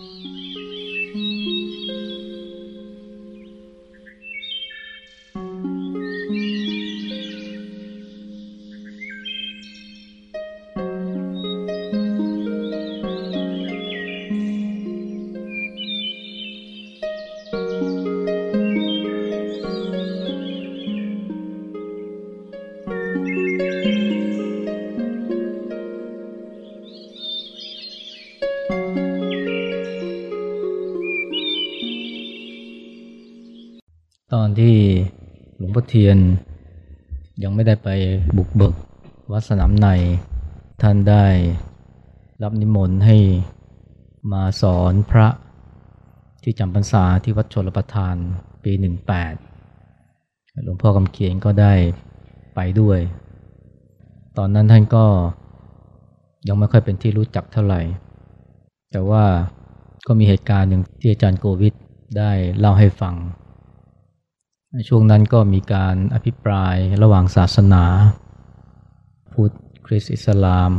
ต เทียน ยังไม่ได้ไปบุกเบิกวัดสนามใน ท่านได้รับนิมนต์ให้มาสอนพระที่จำพรรษาที่วัดชลประทานปีหนึ่งแปดหลวงพ่อกำเขียนก็ได้ไปด้วย ตอนนั้นท่านก็ยังไม่ค่อยเป็นที่รู้จักเท่าไหร่ แต่ว่าก็มีเหตุการณ์หนึ่งที่อาจารย์โกวิทได้เล่าให้ฟัง ช่วงนั้นก็มีการอภิปรายระหว่างศาสนา พุทธคริสต์อิสลาม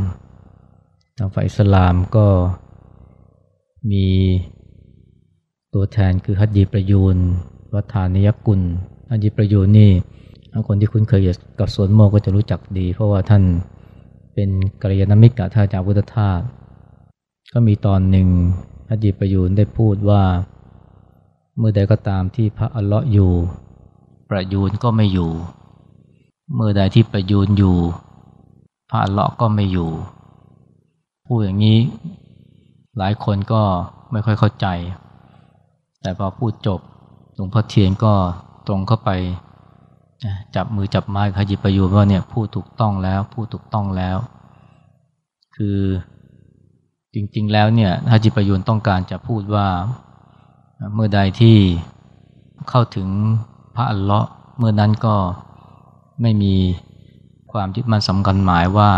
ทางฝ่ายอิสลามก็มีตัวแทนคือฮัจยีประยูนวัฒานิยกุลฮัจยีประยูนนี่คนที่คุ้นเคยกับสวนโมก็จะรู้จักดี เพราะว่าท่านเป็นกัลยาณมิตรกับท่านจารย์พุทธทาสก็มีตอนหนึ่งฮัจยีประยูนได้พูดว่า เมื่อใดก็ตามที่พระอัลเลาะห์อยู่ ประยูนก็ไม่อยู่ เมื่อใดที่ประยูนอยู่พระเลาะก็ไม่อยู่ พูดอย่างนี้หลายคนก็ไม่ค่อยเข้าใจ แต่พอพูดจบหลวงพ่อเทียนก็ตรงเข้าไป จับมือจับไม้ขยิบประยูนว่าเนี่ยพูดถูกต้องแล้วพูดถูกต้องแล้ว คือจริงๆแล้วเนี่ยฮจิประยูนต้องการจะพูดว่าเมื่อใดที่เข้าถึง พระอัลเลาะห์เมื่อนั้นก็ไม่มีความยึดมั่นสำคัญหมายว่า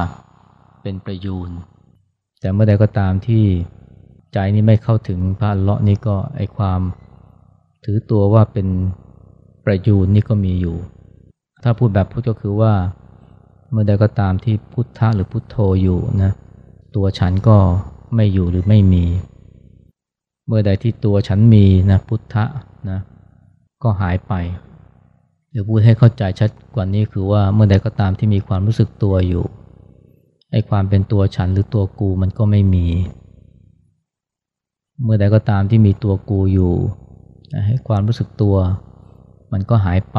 เป็นประยูนแต่เมื่อใดก็ตามที่ใจนี้ไม่เข้าถึงพระอัลเลาะห์นี่ก็ไอความถือตัวว่าเป็นประยูนนี่ก็มีอยู่ ถ้าพูดแบบพุทธก็คือว่าเมื่อใดก็ตามที่พุทธะหรือพุทโธอยู่นะตัวฉันก็ไม่อยู่หรือไม่มี เมื่อใดที่ตัวฉันมีนะพุทธะนะ ก็หายไปหรือพูดให้เข้าใจชัดกว่านี้คือว่าเมื่อใดก็ตามที่มีความรู้สึกตัวอยู่ไอ้ความเป็นตัวฉันหรือตัวกูมันก็ไม่มี เมื่อใดก็ตามที่มีตัวกูอยู่ให้ความรู้สึกตัว มันก็หายไป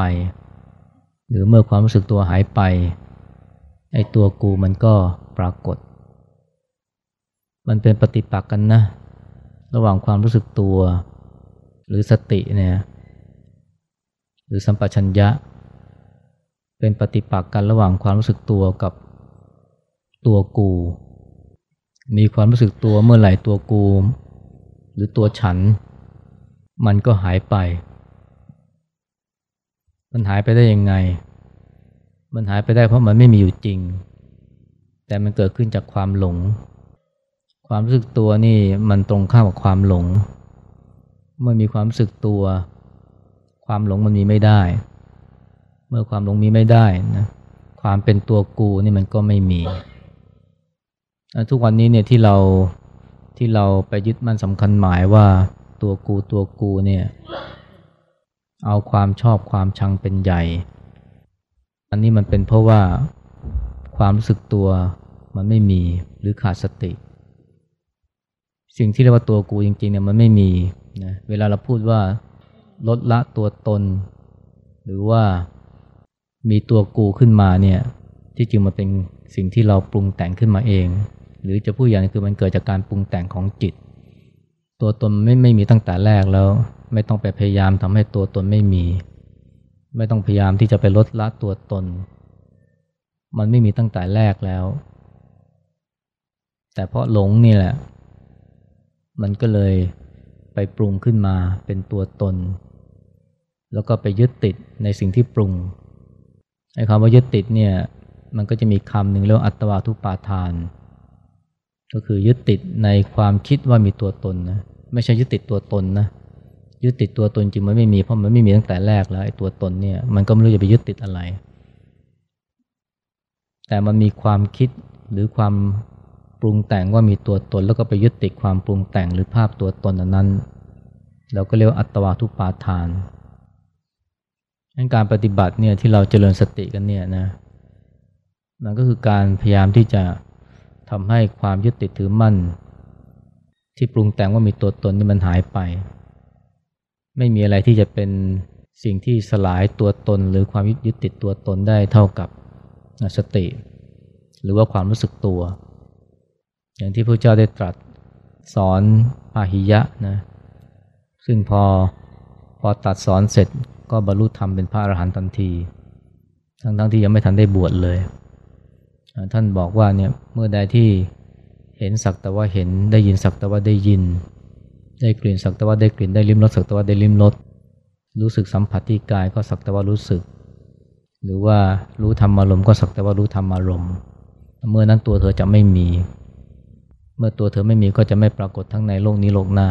หรือเมื่อความรู้สึกตัวหายไปไอ้ตัวกูมันก็ปรากฏ มันเป็นปฏิปักษ์กันนะ ระหว่างความรู้สึกตัว หรือสติเนี่ย หรือสัมปชัญญะ เป็นปฏิปักษ์กันระหว่างความรู้สึกตัวกับตัวกู มีความรู้สึกตัวเมื่อไหร่ตัวกู หรือตัวฉัน มันก็หายไป มันหายไปได้ยังไง มันหายไปได้เพราะมันไม่มีอยู่จริง แต่มันเกิดขึ้นจากความหลง ความรู้สึกตัวนี่มันตรงข้ามกับความหลง เมื่อมีความรู้สึกตัว ความหลงมันมีไม่ได้ เมื่อความหลงมีไม่ได้นะความเป็นตัวกูนี่มันก็ไม่มีทุกวันนี้เนี่ยที่เราที่เราไปยึดมั่นสำคัญหมายว่าตัวกูตัวกูเนี่ยเอาความชอบความชังเป็นใหญ่ อันนี้มันเป็นเพราะว่าความรู้สึกตัวมันไม่มีหรือขาดสติ สิ่งที่เรียกว่าตัวกูจริงๆเนี่ยมันไม่มีนะเวลาเราพูดว่า ลดละตัวตน หรือว่ามีตัวกูขึ้นมาเนี่ยที่จริงมันเป็นสิ่งที่เราปรุงแต่งขึ้นมาเอง หรือจะพูดอย่างนี้คือมันเกิดจากการปรุงแต่งของจิต ตัวตนไม่ไม่มีตั้งแต่แรกแล้ว ไม่ต้องไปพยายามทำให้ตัวตนไม่มี ไม่ต้องพยายามที่จะไปลดละตัวตน มันไม่มีตั้งแต่แรกแล้ว แต่เพราะหลงนี่แหละ มันก็เลย ไปปรุงขึ้นมาเป็นตัวตน แล้วก็ไปยึดติดในสิ่งที่ปรุงไอ้คำว่ายึดติดเนี่ยมันก็จะมีคำหนึ่งเรียกอัตวาทุปาทาน ก็คือยึดติดในความคิดว่ามีตัวตนนะไม่ใช่ยึดติดตัวตนนะยึดติดตัวตนจริงมันไม่มีเพราะมันไม่มีตั้งแต่แรกแล้วไอ้ตัวตนเนี่ยมันก็ไม่รู้จะไปยึดติดอะไร แต่มันมีความคิดหรือความ ปรุงแต่งว่ามีตัวตนแล้วก็ไปยึดติดความปรุงแต่งหรือภาพตัวตนนนั้นเราก็เรียกว่าอัตวาทุปาทานการปฏิบัติเนี่ยที่เราเจริญสติกันเนี่ยนะมันก็คือการพยายามที่จะทำให้ความยึดติดถือมั่น ที่ปรุงแต่งว่ามีตัวตนนี่มันหายไป ไม่มีอะไรที่จะเป็นสิ่งที่สลายตัวตน หรือความยึดติดตัวตนได้เท่ากับสติ หรือว่าความรู้สึกตัว อย่างที่พระเจ้าได้ตรัสสอนพาหิยะนะซึ่งพอพอตัดสอนเสร็จก็บรรลุธรรมเป็นพระอรหันต์ทันที ทั้งๆทที่ยังไม่ทันได้บวชเลย ท่านบอกว่าเนี่ยเมื่อใดที่เห็นสักแต่ว่าเห็นได้ยินสักแต่ว่าได้ยิน ได้กลิ่นสักแต่ว่าได้กลิ่นได้ลิ้มรสสักแต่ว่าได้ลิ้มรสรู้สึกสัมผัสที่กายก็สักแต่ว่ารู้สึก หรือว่ารู้ธรรมอารมณ์ก็สักแต่ว่ารู้ธรรมอารมณ์ เมื่อนั้นตัวเธอจะไม่มี เมื่อตัวเธอไม่มีก็จะไม่ปรากฏทั้งในโลกนี้โลกหน้า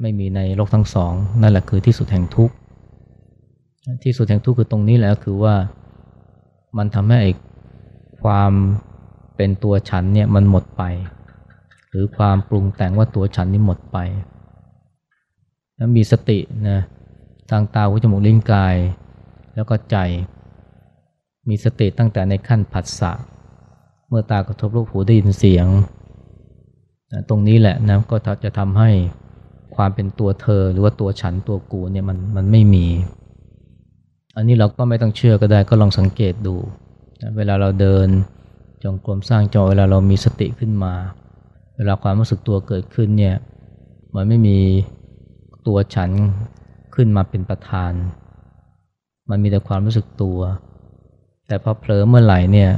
ไม่มีในโลกทั้งสอง นั่นแหละคือที่สุดแห่งทุกข์ที่สุดแห่งทุกข์คือตรงนี้แหละคือว่ามันทำให้ความเป็นตัวฉันเนี่ยมันหมดไป หรือความปรุงแต่งว่าตัวฉันนี่หมดไปแล้วมีสตินะทางตาหูจมูกลิ้นกาย แล้วก็ใจ มีสติตั้งแต่ในขั้นผัสสะเมื่อตากระทบรูปหูได้ยินเสียง ตรงนี้แหละนะก็จะทำให้ความเป็นตัวเธอหรือว่าตัวฉันตัวกูเนี่ยมันมันไม่มี อันนี้เราก็ไม่ต้องเชื่อก็ได้ก็ลองสังเกตดูเวลาเราเดินจงกรมสร้างจอเวลาเรามีสติขึ้นมา เวลาความรู้สึกตัวเกิดขึ้นเนี่ยมันไม่มีตัวฉันขึ้นมาเป็นประธาน มันมีแต่ความรู้สึกตัว แต่พอเผลอเมื่อไหร่เนี่ย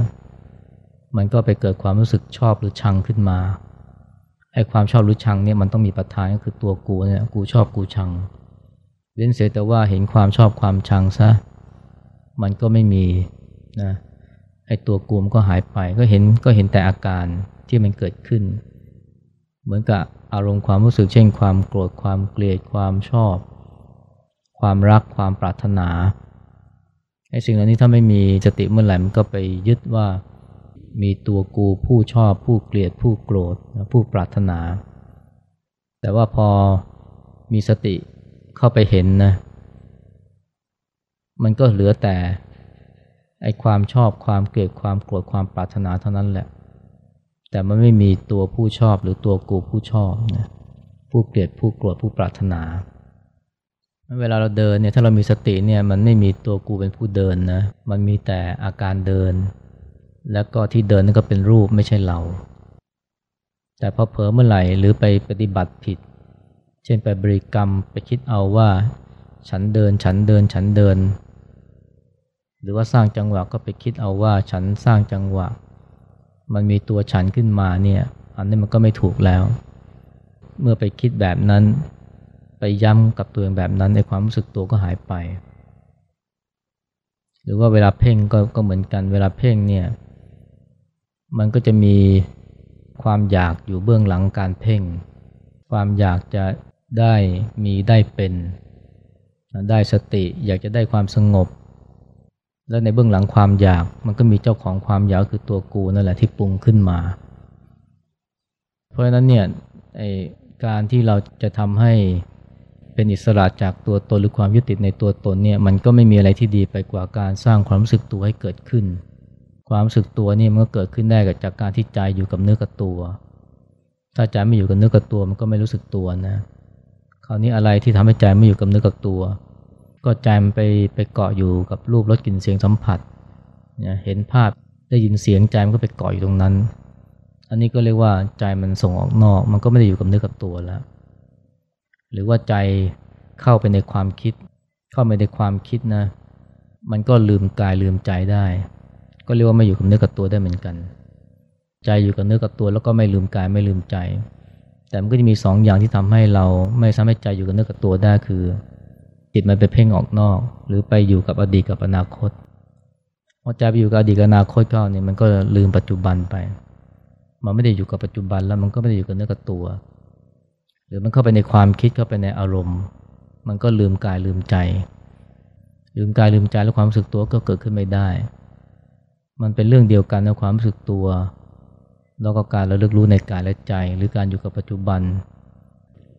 มันก็ไปเกิดความรู้สึกชอบหรือชังขึ้นมา ไอ้ความชอบรือชังเนี่ยมันต้องมีประธานก็คือตัวกูเนี่ยกูชอบกูชัง เว้นเสียแต่ว่าเห็นความชอบความชังซะมันก็ไม่มีนะไอ้ตัวกูมก็หายไปก็เห็นก็เห็นแต่อาการที่มันเกิดขึ้น เหมือนกับอารมณ์ความรู้สึกเช่น ความโกรธความเกลียดความชอบ ความรักความปรารถนาไอ้สิ่งเหล่านี้ถ้าไม่มีสติเมื่อไหร่มันก็ไปยึดว่า มีตัวกูผู้ชอบผู้เกลียดผู้โกรธผู้ปรารถนา แต่ว่าพอมีสติเข้าไปเห็นนะ มันก็เหลือแต่ไอความชอบความเกลียดความโกรธความปรารถนาเท่านั้นแหละ แต่มันไม่มีตัวผู้ชอบหรือตัวกูผู้ชอบนะผู้เกลียดผู้โกรธผู้ปรารถนา เวลาเราเดินเนี่ยถ้าเรามีสติเนี่ยมันไม่มีตัวกูเป็นผู้เดินนะ มันมีแต่อาการเดิน แล้วก็ที่เดินนั่นก็เป็นรูปไม่ใช่เรา แต่พอเผลอเมื่อไหร่หรือไปปฏิบัติผิด เช่นไปบริกรรมไปคิดเอาว่า ฉันเดินฉันเดินฉันเดิน หรือว่าสร้างจังหวะก็ไปคิดเอาว่าฉันสร้างจังหวะ มันมีตัวฉันขึ้นมาเนี่ยอันนี้มันก็ไม่ถูกแล้ว เมื่อไปคิดแบบนั้น ไปย้ำกับตัวเองแบบนั้นในความรู้สึกตัวก็หายไป หรือว่าเวลาเพ่งก็ก็เหมือนกันเวลาเพ่งเนี่ย มันก็จะมีความอยากอยู่เบื้องหลังการเพ่ง ความอยากจะได้มีได้เป็น ได้สติ อยากจะได้ความสงบ แล้วในเบื้องหลังความอยากมันก็มีเจ้าของความอยากคือตัวกูนั่นแหละที่ปรุงขึ้นมา เพราะฉะนั้นเนี่ยการที่เราจะทำให้เป็นอิสระจากตัวตนหรือความยึดติดในตัวตนเนี่ยมันก็ไม่มีอะไรที่ดีไปกว่าการสร้างความรู้สึกตัวให้เกิดขึ้น ความรู้สึกตัวนี่มันก็เกิดขึ้นได้จากการที่ใจอยู่กับเนื้อกับตัว ถ้าใจไม่อยู่กับเนื้อกับตัวมันก็ไม่รู้สึกตัวนะ คราวนี้อะไรที่ทำให้ใจไม่อยู่กับเนื้อกับตัว ก็ใจมันไปไปเกาะอยู่กับรูปรสกลิ่นเสียงสัมผัสเนี่ยเห็นภาพได้ยินเสียงใจมันก็ไปเกาะอยู่ตรงนั้น อันนี้ก็เรียกว่าใจมันส่งออกนอก มันก็ไม่ได้อยู่กับเนื้อกับตัวแล้ว หรือว่าใจเข้าไปในความคิด เข้าไปในความคิดนะ มันก็ลืมกายลืมใจได้ ก็เรียกว่าไม่อยู่กับเนื้อกับตัวได้เหมือนกัน ใจอยู่กับเนื้อกับตัวแล้วก็ไม่ลืมกายไม่ลืมใจ แต่มันก็จะมีสองอย่างที่ทำให้เราไม่สามารถใจอยู่กับเนื้อกับตัวได้คือ จิตมันไปเพ่งออกนอก หรือไปอยู่กับอดีตกับอนาคตพอใจไปอยู่กับอดีตกับอนาคตก็เนี่ยมันก็ลืมปัจจุบันไป มันไม่ได้อยู่กับปัจจุบันแล้วมันก็ไม่ได้อยู่กับเนื้อกับตัว หรือมันเข้าไปในความคิดเข้าไปในอารมณ์ มันก็ลืมกายลืมใจ ลืมกายลืมใจแล้วความรู้สึกตัวก็เกิดขึ้นไม่ได้ มันเป็นเรื่องเดียวกันนะความรู้สึกตัว แล้วก็การระลึกรู้ในกายและใจ หรือการอยู่กับปัจจุบัน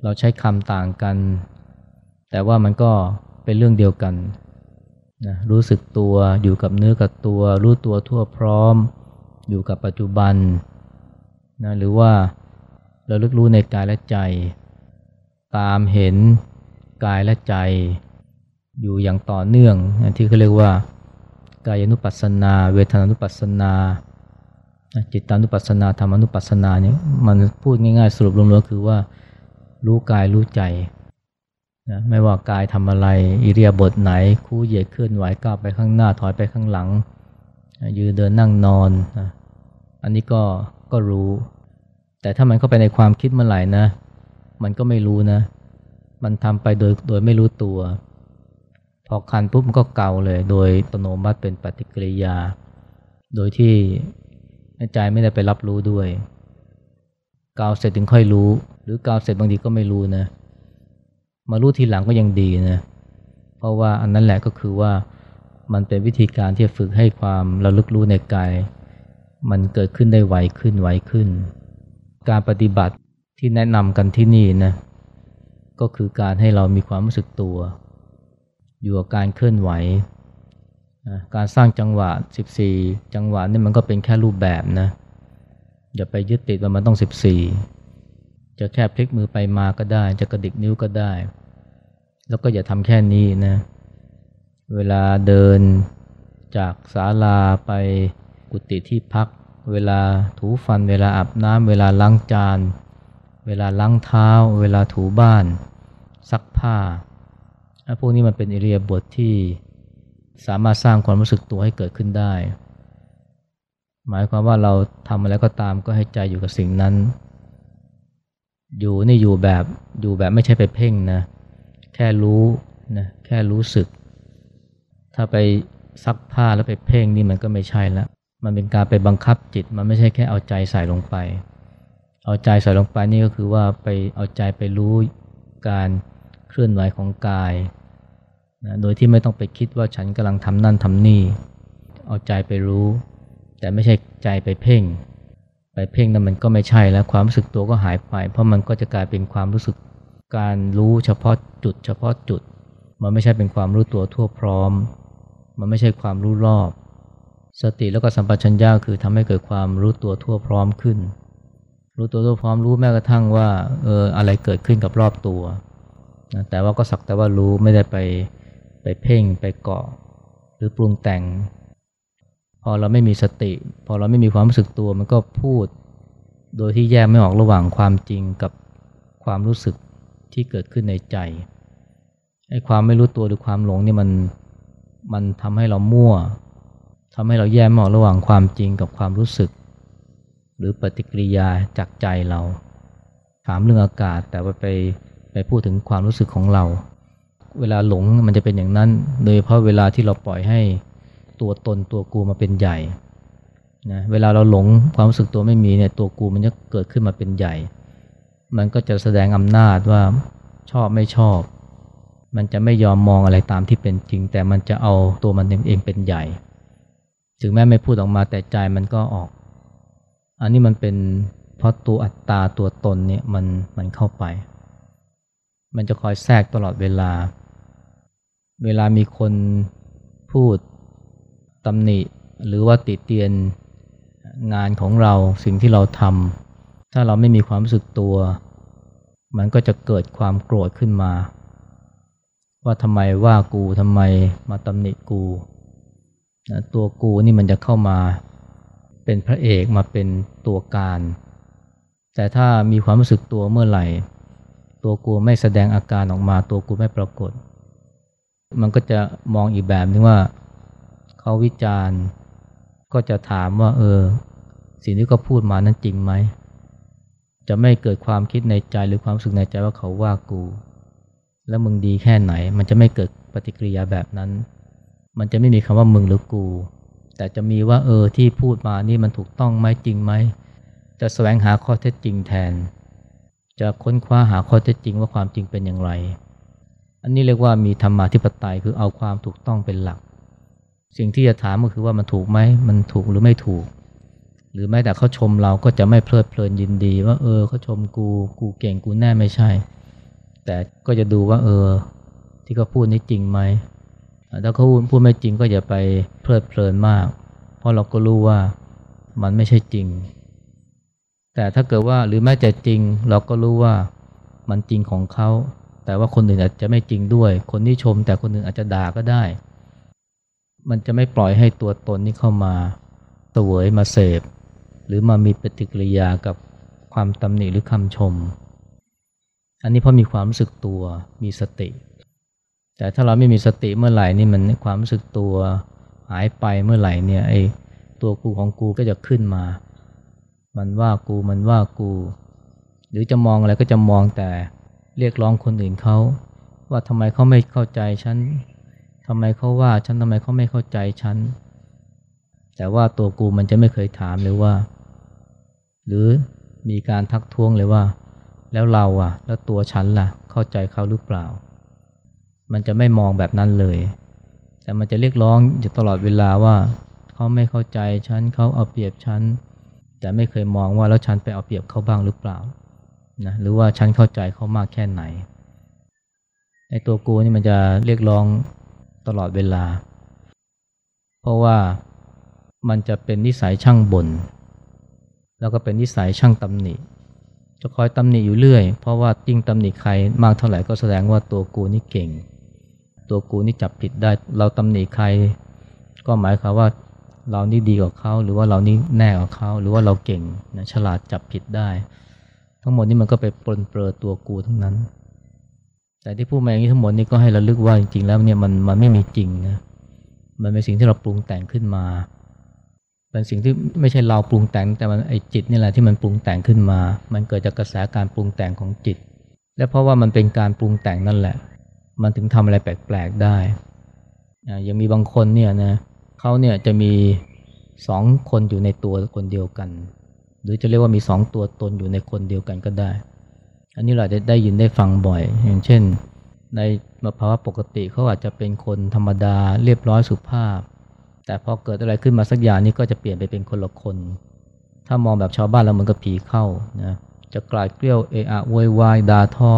เราใช้คำต่างกัน แต่ว่ามันก็เป็นเรื่องเดียวกันนะรู้สึกตัวอยู่กับเนื้อกับตัว รู้ตัวทั่วพร้อม อยู่กับปัจจุบันนะหรือว่าระลึกรู้ในกายและใจ ตามเห็นกายและใจ อยู่อย่างต่อเนื่องที่เขาเรียกว่า กายานุปัสสนา เวทนานุปัสสนา จิตานุปัสสนาธรรมานุปัสสนาเนี่ยมันพูดง่ายๆ สรุปรวมๆคือว่ารู้กายรู้ใจนะไม่ว่ากายทำอะไรอิเรียบทไหน คู่เหยียดเคลื่อนไหวก้าวไปข้างหน้าถอยไปข้างหลัง ยืนเดินนั่งนอนนะอันนี้ก็ก็รู้ แต่ถ้ามันเข้าไปในความคิดเมื่อไหร่นะ มันก็ไม่รู้นะ มันทำไปโดยโดยไม่รู้ตัว พอคันปุ๊บมันก็เกาเลย โดยอัตโนมัติเป็นปฏิกิริยา โดยที่ใจไม่ได้ไปรับรู้ด้วย เกาเสร็จถึงค่อยรู้ หรือเกาเสร็จบางทีก็ไม่รู้นะ มารู้ทีหลังก็ยังดีนะ เพราะว่าอันนั้นแหละก็คือว่ามันเป็นวิธีการที่ฝึกให้ความระลึกรู้ในกาย มันเกิดขึ้นได้ไวขึ้นไวขึ้น การปฏิบัติที่แนะนำกันที่นี่นะ ก็คือการให้เรามีความรู้สึกตัว อยู่กับการเคลื่อนไหว การสร้างจังหวะ 14 จังหวะนี่มันก็เป็นแค่รูปแบบนะ อย่าไปยึดติดว่ามันต้อง 14 จะแค่พลิกมือไปมาก็ได้ จะกระดิกนิ้วก็ได้ แล้วก็อย่าทำแค่นี้นะ เวลาเดินจากศาลาไปกุฏิที่พัก เวลาถูฟัน เวลาอาบน้ำ เวลาล้างจาน เวลาล้างเท้า เวลาถูบ้าน ซักผ้า พวกนี้มันเป็นอิเรียบทที่สามารถสร้างความรู้สึกตัวให้เกิดขึ้นได้ หมายความว่าเราทำอะไรก็ตามก็ให้ใจอยู่กับสิ่งนั้น อยู่นี่อยู่แบบอยู่แบบไม่ใช่ไปเพ่งนะแค่รู้นะแค่รู้สึก ถ้าไปซักผ้าแล้วไปเพ่งนี่มันก็ไม่ใช่ล้วมันเป็นการไปบังคับจิต มันไม่ใช่แค่เอาใจใส่ลงไป เอาใจใส่ลงไปนี่ก็คือว่าไปเอาใจไปรู้การเคลื่อนไหวของกาย นะโดยที่ไม่ต้องไปคิดว่าฉันกำลังทำนั่นทำนี่ เอาใจไปรู้ แต่ไม่ใช่ใจไปเพ่ง ไปเพ่งนั้นมันก็ไม่ใช่แล้วความรู้สึกตัวก็หายไป เพราะมันก็จะกลายเป็นความรู้สึกการรู้เฉพาะจุด เฉพาะจุด มันไม่ใช่เป็นความรู้ตัวทั่วพร้อม มันไม่ใช่ความรู้รอบ สติแล้วก็สัมปชัญญะคือทำให้เกิดความรู้ตัวทั่วพร้อมขึ้น รู้ตัวทั่วพร้อมรู้แม้กระทั่งว่าเอออะไรเกิดขึ้นกับรอบตัวนะแต่ว่าก็สักแต่ว่ารู้ไม่ได้ไป ไปเพ่งไปเกาะ หรือปรุงแต่ง พอเราไม่มีสติ พอเราไม่มีความรู้สึกตัวมันก็พูด โดยที่แยกไม่ออกระหว่างความจริงกับความรู้สึกที่เกิดขึ้นในใจไอ้ความไม่รู้ตัวหรือความหลงนี่มันมันทำให้เรามั่วทำให้เราแยกไม่ออกระหว่างความจริงกับความรู้สึก หรือปฏิกิริยาจากใจเรา ถามเรื่องอากาศแต่ว่าไปไปพูดถึงความรู้สึกของเรา เวลาหลงมันจะเป็นอย่างนั้น โดยเพราะเวลาที่เราปล่อยให้ตัวตนตัวกูมาเป็นใหญ่นะเวลาเราหลงความรู้สึกตัวไม่มีเนี่ยตัวกูมันจะเกิดขึ้นมาเป็นใหญ่ มันก็จะแสดงอำนาจว่าชอบไม่ชอบ มันจะไม่ยอมมองอะไรตามที่เป็นจริง แต่มันจะเอาตัวมันเองเป็นใหญ่ ถึงแม้ไม่พูดออกมาแต่ใจมันก็ออก อันนี้มันเป็นเพราะตัวอัตตาตัวตนเนี่ยมันมันเข้าไป มันจะคอยแทรกตลอดเวลา เวลามีคนพูดตำหนิ หรือว่าติเตียนงานของเราสิ่งที่เราทำถ้าเราไม่มีความรู้สึกตัว มันก็จะเกิดความโกรธขึ้นมา ว่าทำไมว่ากูทำไมมาตำหนิกูนะตัวกูนี่มันจะเข้ามาเป็นพระเอกมาเป็นตัวการ แต่ถ้ามีความรู้สึกตัวเมื่อไหร่ ตัวกูไม่แสดงอาการออกมาตัวกูไม่ปรากฏ มันก็จะมองอีกแบบนึงว่าเขาวิจารณ์ก็จะถามว่า เออ สิ่งที่เขาพูดมานั้นจริงไหม จะไม่เกิดความคิดในใจหรือความรู้สึกในใจว่าเขาว่ากู แล้วมึงดีแค่ไหน มันจะไม่เกิดปฏิกิริยาแบบนั้น มันจะไม่มีคำว่ามึงหรือกู แต่จะมีว่าเออที่พูดมานี่มันถูกต้องไหมจริงไหม จะแสวงหาข้อเท็จจริงแทน จะค้นคว้าหาข้อเท็จจริงว่าความจริงเป็นอย่างไร อันนี้เรียกว่ามีธรรมาธิปไตยคือเอาความถูกต้องเป็นหลัก สิ่งที่จะถามก็คือว่ามันถูกไหมมันถูกหรือไม่ถูก หรือแม้แต่เขาชมเราก็จะไม่เพลิดเพลินยินดี ว่าเออเขาชมกูกูเก่งกูแน่ไม่ใช่ แต่ก็จะดูว่าเออ ที่เขาพูดนี่จริงไหมถ้าเขาพูดไม่จริงก็อย่าไปเพลิดเพลินมาก เพราะเราก็รู้ว่ามันไม่ใช่จริง แต่ถ้าเกิดว่าหรือแม้จะจริงเราก็รู้ว่ามันจริงของเขา แต่ว่าคนอื่นอาจจะไม่จริงด้วย คนที่ชม แต่คนอื่นอาจจะด่าก็ได้ มันจะไม่ปล่อยให้ตัวตนนี้เข้ามาเสวยมาเสพ หรือมามีปฏิกิริยากับความตำหนิหรือคำชม อันนี้เพราะมีความรู้สึกตัวมีสติ แต่ถ้าเราไม่มีสติเมื่อไหร่นี่มันความรู้สึกตัวหายไปเมื่อไหร่เนี่ยไอ้ตัวกูของกูก็จะขึ้นมา มันว่ากูมันว่ากู หรือจะมองอะไรก็จะมองแต่ เรียกร้องคนอื่นเขา ว่าทำไมเขาไม่เข้าใจฉันทำไมเขาว่าฉันทำไมเขาไม่เข้าใจฉัน แต่ว่าตัวกูมันจะไม่เคยถามเลยว่า หรือมีการทักท้วงเลยว่า แล้วเราอะ แล้วตัวฉันล่ะ เข้าใจเขาหรือเปล่า มันจะไม่มองแบบนั้นเลย แต่มันจะเรียกร้องอยู่ตลอดเวลาว่า เขาไม่เข้าใจฉันเขาเอาเปรียบฉันแต่ไม่เคยมองว่าแล้วฉันไปเอาเปรียบเขาบ้างหรือเปล่า นะหรือว่าฉันเข้าใจเขามากแค่ไหนไอ้ตัวกูนี่มันจะเรียกร้องตลอดเวลา เพราะว่ามันจะเป็นนิสัยช่างบน่นแล้วก็เป็นนิสัยช่างตำหนิจะคอยตำหนิอยู่เรื่อย เพราะว่ายิ่งตำหนิใครมากเท่าไหร่ก็แสดงว่าตัวกูนี่เก่ง ตัวกูนี่จับผิดได้ เราตำหนิใคร ก็หมายความว่าเรานี่ดีกว่าเขาหรือว่าเรานี่แน่กว่าเขาหรือว่าเราเก่งนะฉลาดจับผิดได้ ทั้งหมดนี้มันก็ไปปนเปลือตัวกูทั้งนั้น แต่ที่พูดมาอย่างนี้ทั้งหมดนี้ก็ให้เราลึกว่าจริงๆแล้วเนี่ยมันมันไม่มีจริงนะมันเป็นสิ่งที่เราปรุงแต่งขึ้นมาเป็นสิ่งที่ไม่ใช่เราปรุงแต่งแต่มันไอจิตนี่แหละที่มันปรุงแต่งขึ้นมา มันเกิดจากกระแสการปรุงแต่งของจิต และเพราะว่ามันเป็นการปรุงแต่งนั่นแหละ มันถึงทำอะไรแปลกๆได้ยังมีบางคนเนี่ยนะเขาเนี่ยจะมีสองคนอยู่ในตัวคนเดียวกัน หรือจะเรียกว่ามีสองตัวตนอยู่ในคนเดียวกันก็ได้ อันนี้เราจะได้ยินได้ฟังบ่อย อย่างเช่น ในภาวะปกติเขาอาจจะเป็นคนธรรมดาเรียบร้อยสุภาพ แต่พอเกิดอะไรขึ้นมาสักอย่างนี้ก็จะเปลี่ยนไปเป็นคนละคน ถ้ามองแบบชาวบ้านแล้วมันก็ผีเข้านะจะกลายเกลี้ยวเอะอะโวยวายด่าทอ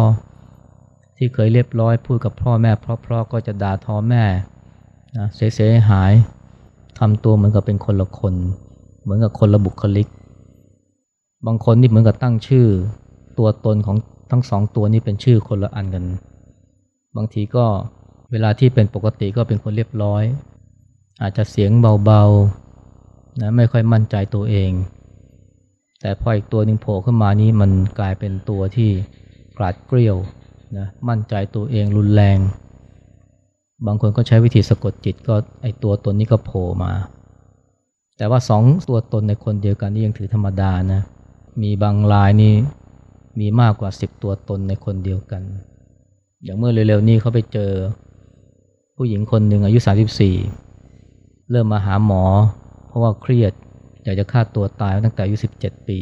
ที่เคยเรียบร้อยพูดกับพ่อแม่เพราะๆก็จะด่าทอแม่นะเสียหายทำตัวเหมือนกับเป็นคนละคน เหมือนกับคนละบุคลิก บางคนนี่เหมือนกับตั้งชื่อ ตัวตนของทั้งสองตัวนี้เป็นชื่อคนละอันกัน บางทีก็เวลาที่เป็นปกติก็เป็นคนเรียบร้อย อาจจะเสียงเบาๆนะไม่ค่อยมั่นใจตัวเอง แต่พออีกตัวหนึ่งโผล่ขึ้นมานี้มันกลายเป็นตัวที่กราดเกลียวนะมั่นใจตัวเองรุนแรง บางคนก็ใช้วิธีสะกดจิตก็ไอตัวตนนี้ก็โผล่มา แต่ว่าสองตัวตนในคนเดียวกันนี่ยังถือธรรมดานะ มีบางรายนี่มีมากกว่าสิบตัวตนในคนเดียวกัน อย่างเมื่อเร็วๆนี้เขาไปเจอ ผู้หญิงคนหนึ่งอายุ 34 เริ่มมาหาหมอ เพราะว่าเครียดอยากจะฆ่าตัวตายตั้งแต่อายุ 17 ปี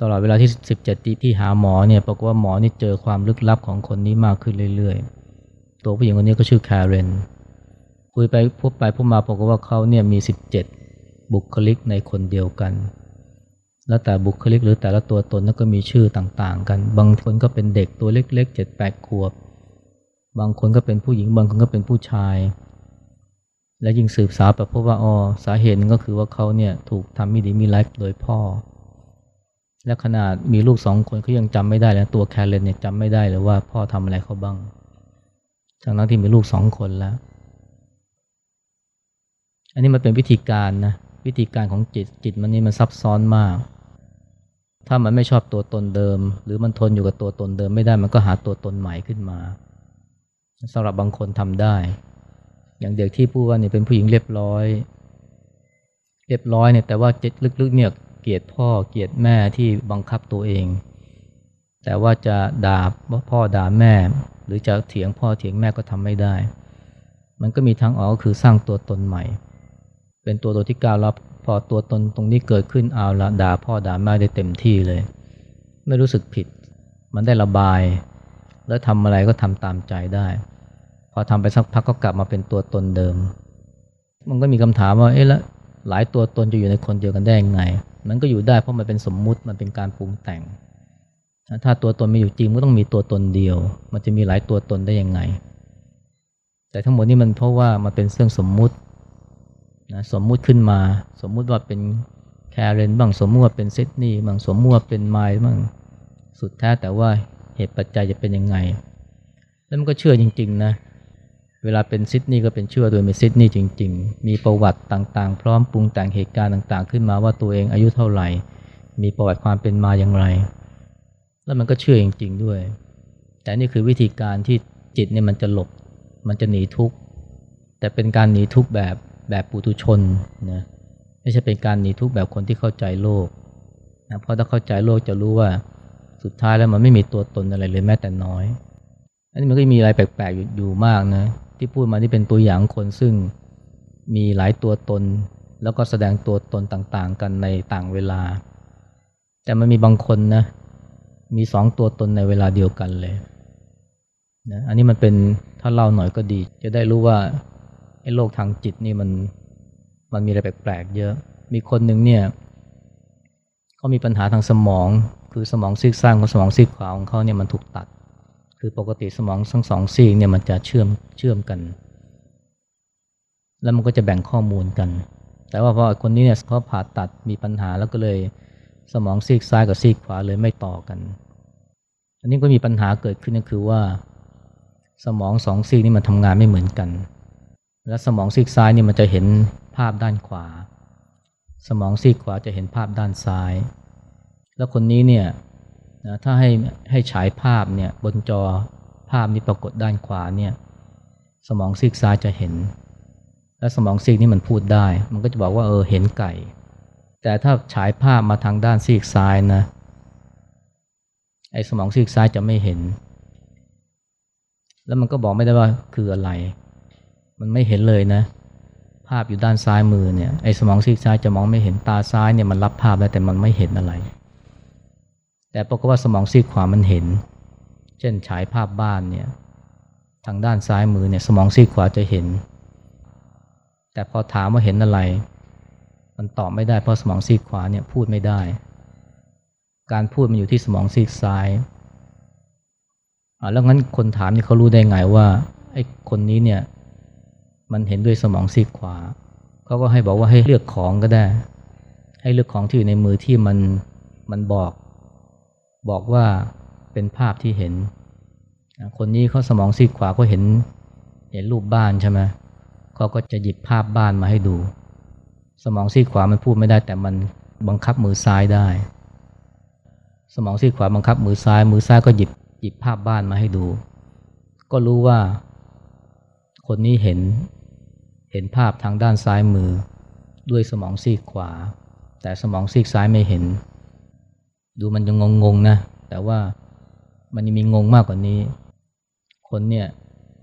ตลอดเวลาที่ 17 ปีที่หาหมอเนี่ยปรากฏว่าหมอนี่เจอความลึกลับของคนนี้มากขึ้นเรื่อยๆ ตัวผู้หญิงคนนี้ก็ชื่อแคเรนคุยไปพูดไปพูดมาปรากฏว่าเขาเนี่ยมี 17 บุคลิกในคนเดียวกัน แล้วแต่บุคลิกหรือแต่ละตัวตนนั้นก็มีชื่อต่างๆ กัน บางคนก็เป็นเด็กตัวเล็กๆเจ็ดแปดขวบ บางคนก็เป็นผู้หญิง บางคนก็เป็นผู้ชาย และยิ่งสืบสาวไปพบว่าอ๋อสาเหตุก็คือว่าเขาเนี่ยถูกทำมิดีมีไลฟ์โดยพ่อ และขนาดมีลูกสองคนเขายังจำไม่ได้แล้วตัวแคลเลนเนี่ยจำไม่ได้เลยว่าพ่อทำอะไรเขาบ้างทั้งนั้นที่มีลูกสองคนแล้ว อันนี้มันเป็นวิธีการนะวิธีการของจิตจิตมันนี่มันซับซ้อนมาก ถ้ามันไม่ชอบตัวตนเดิม หรือมันทนอยู่กับตัวตนเดิมไม่ได้มันก็หาตัวตนใหม่ขึ้นมาสำหรับบางคนทำได้ อย่างเด็กที่พูดว่าเนี่ยเป็นผู้หญิงเรียบร้อย เรียบร้อยเนี่ยแต่ว่าจิตลึกๆเนี่ยเกลียดพ่อเกลียดแม่ที่บังคับตัวเอง แต่ว่าจะด่าพ่อด่าแม่ หรือจะเถียงพ่อเถียงแม่ก็ทำไม่ได้ มันก็มีทางออกก็คือสร้างตัวตนใหม่ เป็นตัวตนที่ก้าวรับ พอตัวตนตรงนี้เกิดขึ้นเอาละด่าพ่อด่าแม่ได้เต็มที่เลย ไม่รู้สึกผิด มันได้ระบาย แล้วทำอะไรก็ทำตามใจได้ พอทำไปสักพักก็กลับมาเป็นตัวตนเดิม มันก็มีคำถามว่าเอ๊ะแล้วหลายตัวตนจะอยู่ในคนเดียวกันได้ยังไง มันก็อยู่ได้เพราะมันเป็นสมมุติมันเป็นการปรุงแต่ง ถ้าตัวตนมีอยู่จริงก็ต้องมีตัวตนเดียว มันจะมีหลายตัวตนได้ยังไง แต่ทั้งหมดนี้มันเพราะว่ามันเป็นเรื่องสมมุติ นะสมมุติขึ้นมา สมมุติว่าเป็นแคเรนบ้างสมมุติว่าเป็นซิดนีย์บ้างสมมุติว่าเป็นไมล์บ้างสุดแท้แต่ว่าเหตุปัจจัยจะเป็นยังไง แล้วมันก็เชื่อจริง ๆ นะ เวลาเป็นซิดนีย์ก็เป็นเชื่อโดยเป็นซิดนีย์จริง ๆ มีประวัติต่างๆ พร้อมปรุงแต่งเหตุการณ์ต่าง ๆ ขึ้นมาว่าตัวเองอายุเท่าไหร่ มีประวัติความเป็นมาอย่างไร แล้วมันก็เชื่อจริง ๆ ด้วย แต่นี่คือวิธีการที่จิตเนี่ยมันจะหลบ มันจะหนีทุกข์ แต่เป็นการหนีทุกข์แบบ แบบปุถุชนนะไม่ใช่เป็นการหนีทุกข์แบบคนที่เข้าใจโลกนะเพราะถ้าเข้าใจโลกจะรู้ว่าสุดท้ายแล้วมันไม่มีตัวตนอะไรเลยแม้แต่น้อย อันนี้มันก็มีอะไรแปลกๆอยู่มากนะที่พูดมาที่เป็นตัวอย่างคนซึ่งมีหลายตัวตน แล้วก็แสดงตัวตนต่างๆ กันในต่างเวลา แต่มันมีบางคนนะมีสองตัวตนในเวลาเดียวกันเลยนะอันนี้มันเป็นถ้าเล่าหน่อยก็ดี จะได้รู้ว่า อ้โลกทางจิตนี่มันมันมีอะไรแปลกๆเยอะ มีคนหนึ่งเนี่ยเขามีปัญหาทางสมอง คือสมองซีกซ้ายกับสมองซีกขวาของเขาเนี่ยมันถูกตัด คือปกติสมองทั้งสองซีกเนี่ยมันจะเชื่อมเชื่อมกัน แล้วมันก็จะแบ่งข้อมูลกัน แต่ว่าพอคนนี้เนี่ยเขาผ่าตัดมีปัญหาแล้วก็เลยสมองซีกซ้ายกับซีกขวาเลยไม่ต่อกัน อันนี้ก็มีปัญหาเกิดขึ้นก็คือว่า สมองสองซีกนี่มันทำงานไม่เหมือนกัน และสมองซีกซ้ายนี่มันจะเห็นภาพด้านขวา สมองซีกขวาจะเห็นภาพด้านซ้าย แล้วคนนี้เนี่ยนะถ้าให้ให้ฉายภาพเนี่ยบนจอภาพนี้ปรากฏด้านขวาเนี่ยสมองซีกซ้ายจะเห็น และสมองซีกนี้มันพูดได้ มันก็จะบอกว่าเออเห็นไก่ แต่ถ้าฉายภาพมาทางด้านซีกซ้ายนะไอ้สมองซีกซ้ายจะไม่เห็น แล้วมันก็บอกไม่ได้ว่าคืออะไร มันไม่เห็นเลยนะ ภาพอยู่ด้านซ้ายมือเนี่ยไอ้สมองซีกซ้ายจะมองไม่เห็นตาซ้ายเนี่ยมันรับภาพแล้วแต่มันไม่เห็นอะไร แต่ปรากฏว่าสมองซีกขวามันเห็น เช่นฉายภาพบ้านเนี่ยทางด้านซ้ายมือเนี่ยสมองซีกขวาจะเห็น แต่พอถามว่าเห็นอะไร มันตอบไม่ได้เพราะสมองซีกขวาเนี่ยพูดไม่ได้ การพูดมันอยู่ที่สมองซีกซ้ายอ่าแล้วงั้นคนถามนี่เขารู้ได้ไงว่าไอ้คนนี้เนี่ย มันเห็นด้วยสมองซีกขวา เขาก็ให้บอกว่าให้เลือกของก็ได้ ให้เลือกของที่อยู่ในมือที่มันมันบอก บอกว่าเป็นภาพที่เห็น คนนี้เขาสมองซีกขวาก็เห็นเห็นรูปบ้านใช่ไหมเขาก็จะหยิบภาพบ้านมาให้ดู สมองซีกขวามันพูดไม่ได้แต่มันบังคับมือซ้ายได้ สมองซีกขวาบังคับมือซ้าย มือซ้ายก็หยิบหยิบภาพบ้านมาให้ดู ก็รู้ว่า คนนี้เห็น เห็นภาพทางด้านซ้ายมือ ด้วยสมองซีกขวา แต่สมองซีกซ้ายไม่เห็น ดูมันจะงงงนะ แต่ว่ามันยังมีงงมากกว่านี้ คนเนี่ย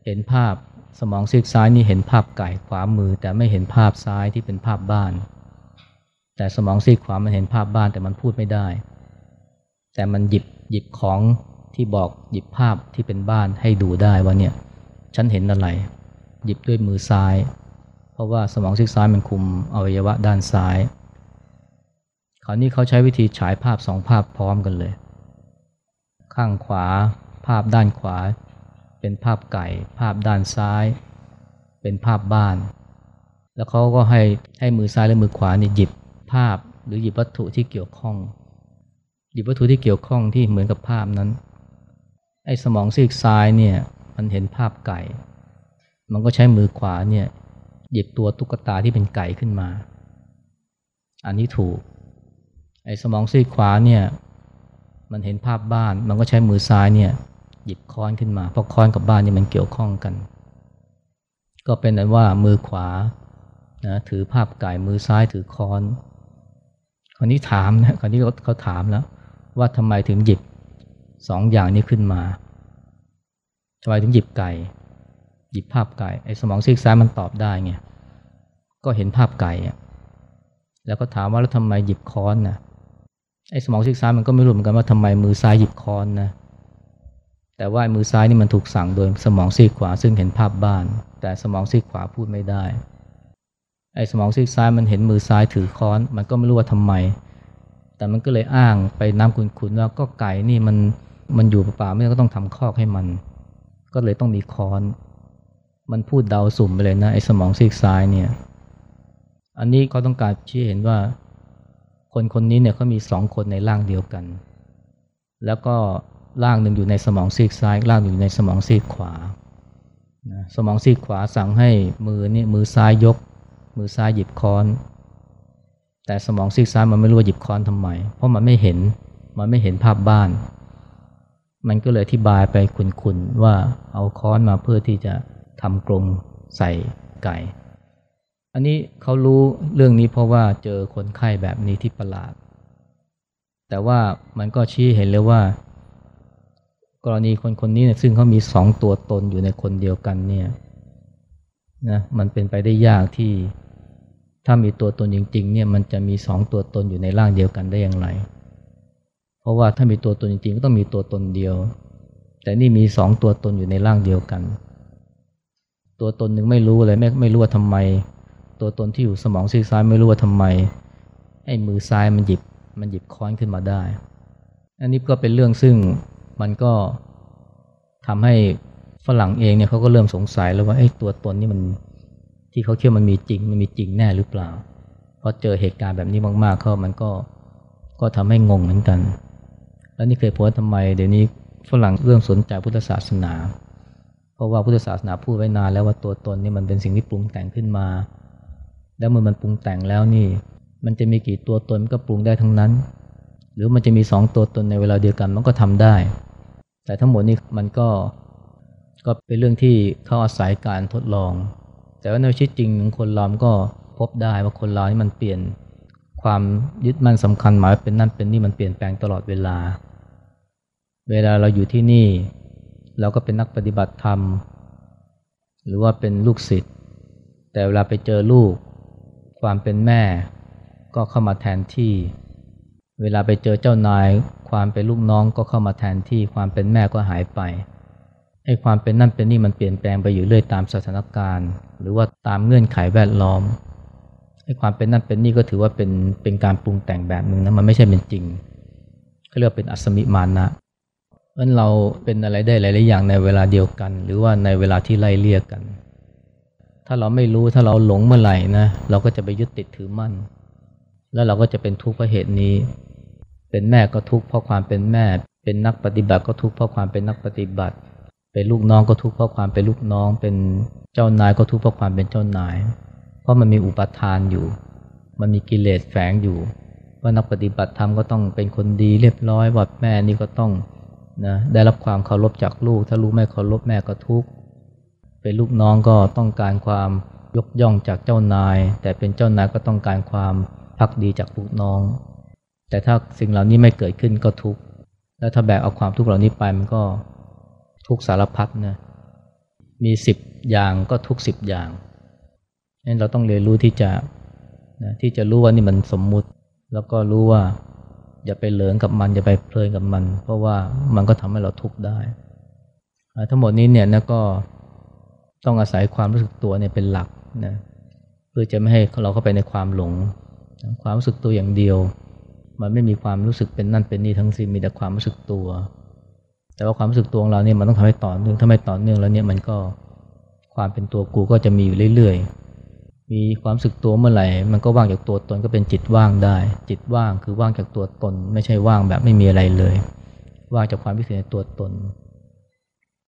เห็นภาพสมองซีกซ้ายนี่เห็นภาพไก่ขวามือ แต่ไม่เห็นภาพซ้ายที่เป็นภาพบ้าน แต่สมองซีกขวามันเห็นภาพบ้านแต่มันพูดไม่ได้ แต่มันหยิบหยิบของที่บอกหยิบภาพที่เป็นบ้านให้ดูได้ว่าเนี่ยฉันเห็นอะไร หยิบด้วยมือซ้าย ราะว่าสมองซีกซ้ายมันคุมอวัยวะด้านซ้าย คราวนี้เขาใช้วิธีฉายภาพสองภาพพร้อมกันเลย ข้างขวา ภาพด้านขวา เป็นภาพไก่ ภาพด้านซ้าย เป็นภาพบ้าน แล้วเขาก็ให้ให้มือซ้ายและมือขวานี่หยิบภาพหรือหยิบวัตถุที่เกี่ยวข้อง หยิบวัตถุที่เกี่ยวข้องที่เหมือนกับภาพนั้น ไอ้สมองซีกซ้ายเนี่ยมันเห็นภาพไก่ มันก็ใช้มือขวาเนี่ย หยิบตัวตุ๊กตาที่เป็นไก่ขึ้นมา อันนี้ถูก ไอ้สมองซีกขวาเนี่ยมันเห็นภาพบ้าน มันก็ใช้มือซ้ายเนี่ยหยิบค้อนขึ้นมา เพราะค้อนกับบ้านนี่มันเกี่ยวข้องกัน ก็เป็นนั้นว่ามือขวานะถือภาพไก่มือซ้ายถือค้อน คราวนี้ถามนะคราวนี้เขาถามแล้ว ว่าทำไมถึงหยิบสองอย่างนี้ขึ้นมาทำไมถึงหยิบไก่ หยิบภาพไก่ไอ้สมองซีกซ้ายมันตอบได้ไงก็เห็นภาพไก่แล้วก็ถามว่าแล้วทำไมหยิบค้อนนะไอ้สมองซีกซ้ายมันก็ไม่รู้เหมือนกันว่าทำไมมือซ้ายหยิบค้อนนะแต่ว่ามือซ้ายนี่มันถูกสั่งโดยสมองซีกขวาซึ่งเห็นภาพบ้าน แต่สมองซีกขวาพูดไม่ได้ ไอ้สมองซีกซ้ายมันเห็นมือซ้ายถือค้อน มันก็ไม่รู้ว่าทำไม แต่มันก็เลยอ้างไปน้ำขุนๆว่าก็ไก่นี่มันมันอยู่เปล่าไม่ก็ต้องทำคอกให้มัน ก็เลยต้องมีค้อน มันพูดเดาสุ่มไปเลยนะไอ้สมองซีกซ้ายเนี่ย อันนี้เขาต้องการชี้เห็นว่า คนคนนี้เนี่ยเขามีสองคนในร่างเดียวกัน แล้วก็ร่างหนึ่งอยู่ในสมองซีกซ้ายร่างอยู่ในสมองซีกขวาสมองซีกขวาสั่งให้มือนี่มือซ้ายยก มือซ้ายหยิบค้อน แต่สมองซีกซ้ายมันไม่รู้ว่าหยิบค้อนทำไม เพราะมันไม่เห็นมันไม่เห็นภาพบ้าน มันก็เลยอธิบายไปคุนๆว่าเอาค้อนมาเพื่อที่จะ ทำกรงใส่ไก่ อันนี้เขารู้เรื่องนี้เพราะว่าเจอคนไข้แบบนี้ที่ประหลาด แต่ว่ามันก็ชี้เห็นเลยว่า กรณีคนคนนี้เนี่ยซึ่งเขามีสองตัวตนอยู่ในคนเดียวกันเนี่ยนะมันเป็นไปได้ยากที่ถ้ามีตัวตนจริงๆเนี่ยมันจะมีสองตัวตนอยู่ในร่างเดียวกันได้อย่างไร เพราะว่าถ้ามีตัวตนจริงๆก็ต้องมีตัวตนเดียว แต่นี่มีสองตัวตนอยู่ในร่างเดียวกัน ตัวตนหนึ่งไม่รู้เลยไม่ไม่รู้ว่าทำไม ตัวตนที่อยู่สมองซีกซ้ายไม่รู้ว่าทำไมไอ้มือซ้ายมันหยิบมันหยิบค้อนขึ้นมาได้ อันนี้ก็เป็นเรื่องซึ่งมันก็ทำให้ฝรั่งเองเนี่ยเขาก็เริ่มสงสัยแล้วว่าไอ้ตัวตนนี่มันที่เขาเชื่อมันมีจริงมันมีจริงแน่หรือเปล่าพอเจอเหตุการณ์แบบนี้มากๆเขามันก็ก็ทำให้งงเหมือนกัน แล้วนี่เคยพูดทำไม เดี๋ยวนี้ฝรั่งเริ่มสนใจพุทธศาสนา เพราะว่าพุทธศาสนาพูดไว้นานแล้วว่าตัวตนนี่มันเป็นสิ่งที่ปรุงแต่งขึ้นมา แล้วเมื่อมันปรุงแต่งแล้วนี่ มันจะมีกี่ตัวตนก็ปรุงได้ทั้งนั้น หรือมันจะมีสองตัวตนในเวลาเดียวกันมันก็ทำได้ แต่ทั้งหมดนี้มันก็ก็เป็นเรื่องที่เขาอาศัยการทดลอง แต่ว่าในชีวิตจริงของคนเราก็พบได้ว่าคนเรานี่มันเปลี่ยนความยึดมั่นสำคัญหมายเป็นนั่นเป็นนี่มันเปลี่ยนแปลงตลอดเวลา เวลาเราอยู่ที่นี่ เราก็เป็นนักปฏิบัติธรรม หรือว่าเป็นลูกศิษย์แต่เวลาไปเจอลูก ความเป็นแม่ก็เข้ามาแทนที่ เวลาไปเจอเจ้านาย ความเป็นลูกน้องก็เข้ามาแทนที่ ความเป็นแม่ก็หายไปไอ้ความเป็นนั่นเป็นนี่มันเปลี่ยนแปลงไปอยู่เรื่อยตามสถานการณ์ หรือว่าตามเงื่อนไขแวดล้อมไอ้ความเป็นนั่นเป็นนี่ก็ถือว่าเป็นเป็นการปรุงแต่งแบบหนึ่งนะมันไม่ใช่เป็นจริงเขาเรียกเป็นอัศมิมานะ เพราะเราเป็นอะไรได้หลายๆอย่างในเวลาเดียวกัน หรือว่าในเวลาที่ไล่เลี่ยกัน ถ้าเราไม่รู้ถ้าเราหลงเมื่อไหร่นะเราก็จะไปยึดติดถือมั่น แล้วเราก็จะเป็นทุกข์เพราะเหตุนี้ เป็นแม่ก็ทุกข์เพราะความเป็นแม่ เป็นนักปฏิบัติก็ทุกข์เพราะความเป็นนักปฏิบัติ เป็นลูกน้องก็ทุกข์เพราะความเป็นลูกน้อง เป็นเจ้านายก็ทุกข์เพราะความเป็นเจ้านาย เพราะมันมีอุปทานอยู่ มันมีกิเลสแฝงอยู่ ว่านักปฏิบัติธรรมก็ต้องเป็นคนดีเรียบร้อยว่าแม่นี่ก็ต้อง นะได้รับความเคารพจากลูก ถ้าลูกไม่เคารพแม่ก็ทุกข์เป็นลูกน้องก็ต้องการความยกย่องจากเจ้านาย แต่เป็นเจ้านายก็ต้องการความพักดีจากลูกน้อง แต่ถ้าสิ่งเหล่านี้ไม่เกิดขึ้นก็ทุกข์แล้วถ้าแบกเอาความทุกข์เหล่านี้ไปมันก็ทุกสารพัดนะมีสิบอย่างก็ทุกสิบอย่างนั้นเราต้องเรียนรู้ที่จะนะที่จะรู้ว่านี่มันสมมุติ แล้วก็รู้ว่า อย่าไปเหลิงกับมัน อย่าไปเพลินกับมัน เพราะว่ามันก็ทำให้เราทุกข์ได้ ทั้งหมดนี้เนี่ยนะก็ต้องอาศัยความรู้สึกตัวเนี่ยเป็นหลักนะเพื่อจะไม่ให้เราเข้าไปในความหลง ความรู้สึกตัวอย่างเดียว มันไม่มีความรู้สึกเป็นนั่นเป็นนี่ทั้งสิ้นมีแต่ความรู้สึกตัว แต่ว่าความรู้สึกตัวของเราเนี่ยมันต้องทำให้ต่อเนื่องถ้าไม่ต่อเนื่องแล้วเนี่ยมันก็ความเป็นตัวกูก็จะมีอยู่เรื่อยๆ มีความสึกตัวเมื่อไหร่ มันก็ว่างจากตัวตนก็เป็นจิตว่างได้ จิตว่างคือว่างจากตัวตน ไม่ใช่ว่างแบบไม่มีอะไรเลย ว่างจากความพิเศษในตัวตน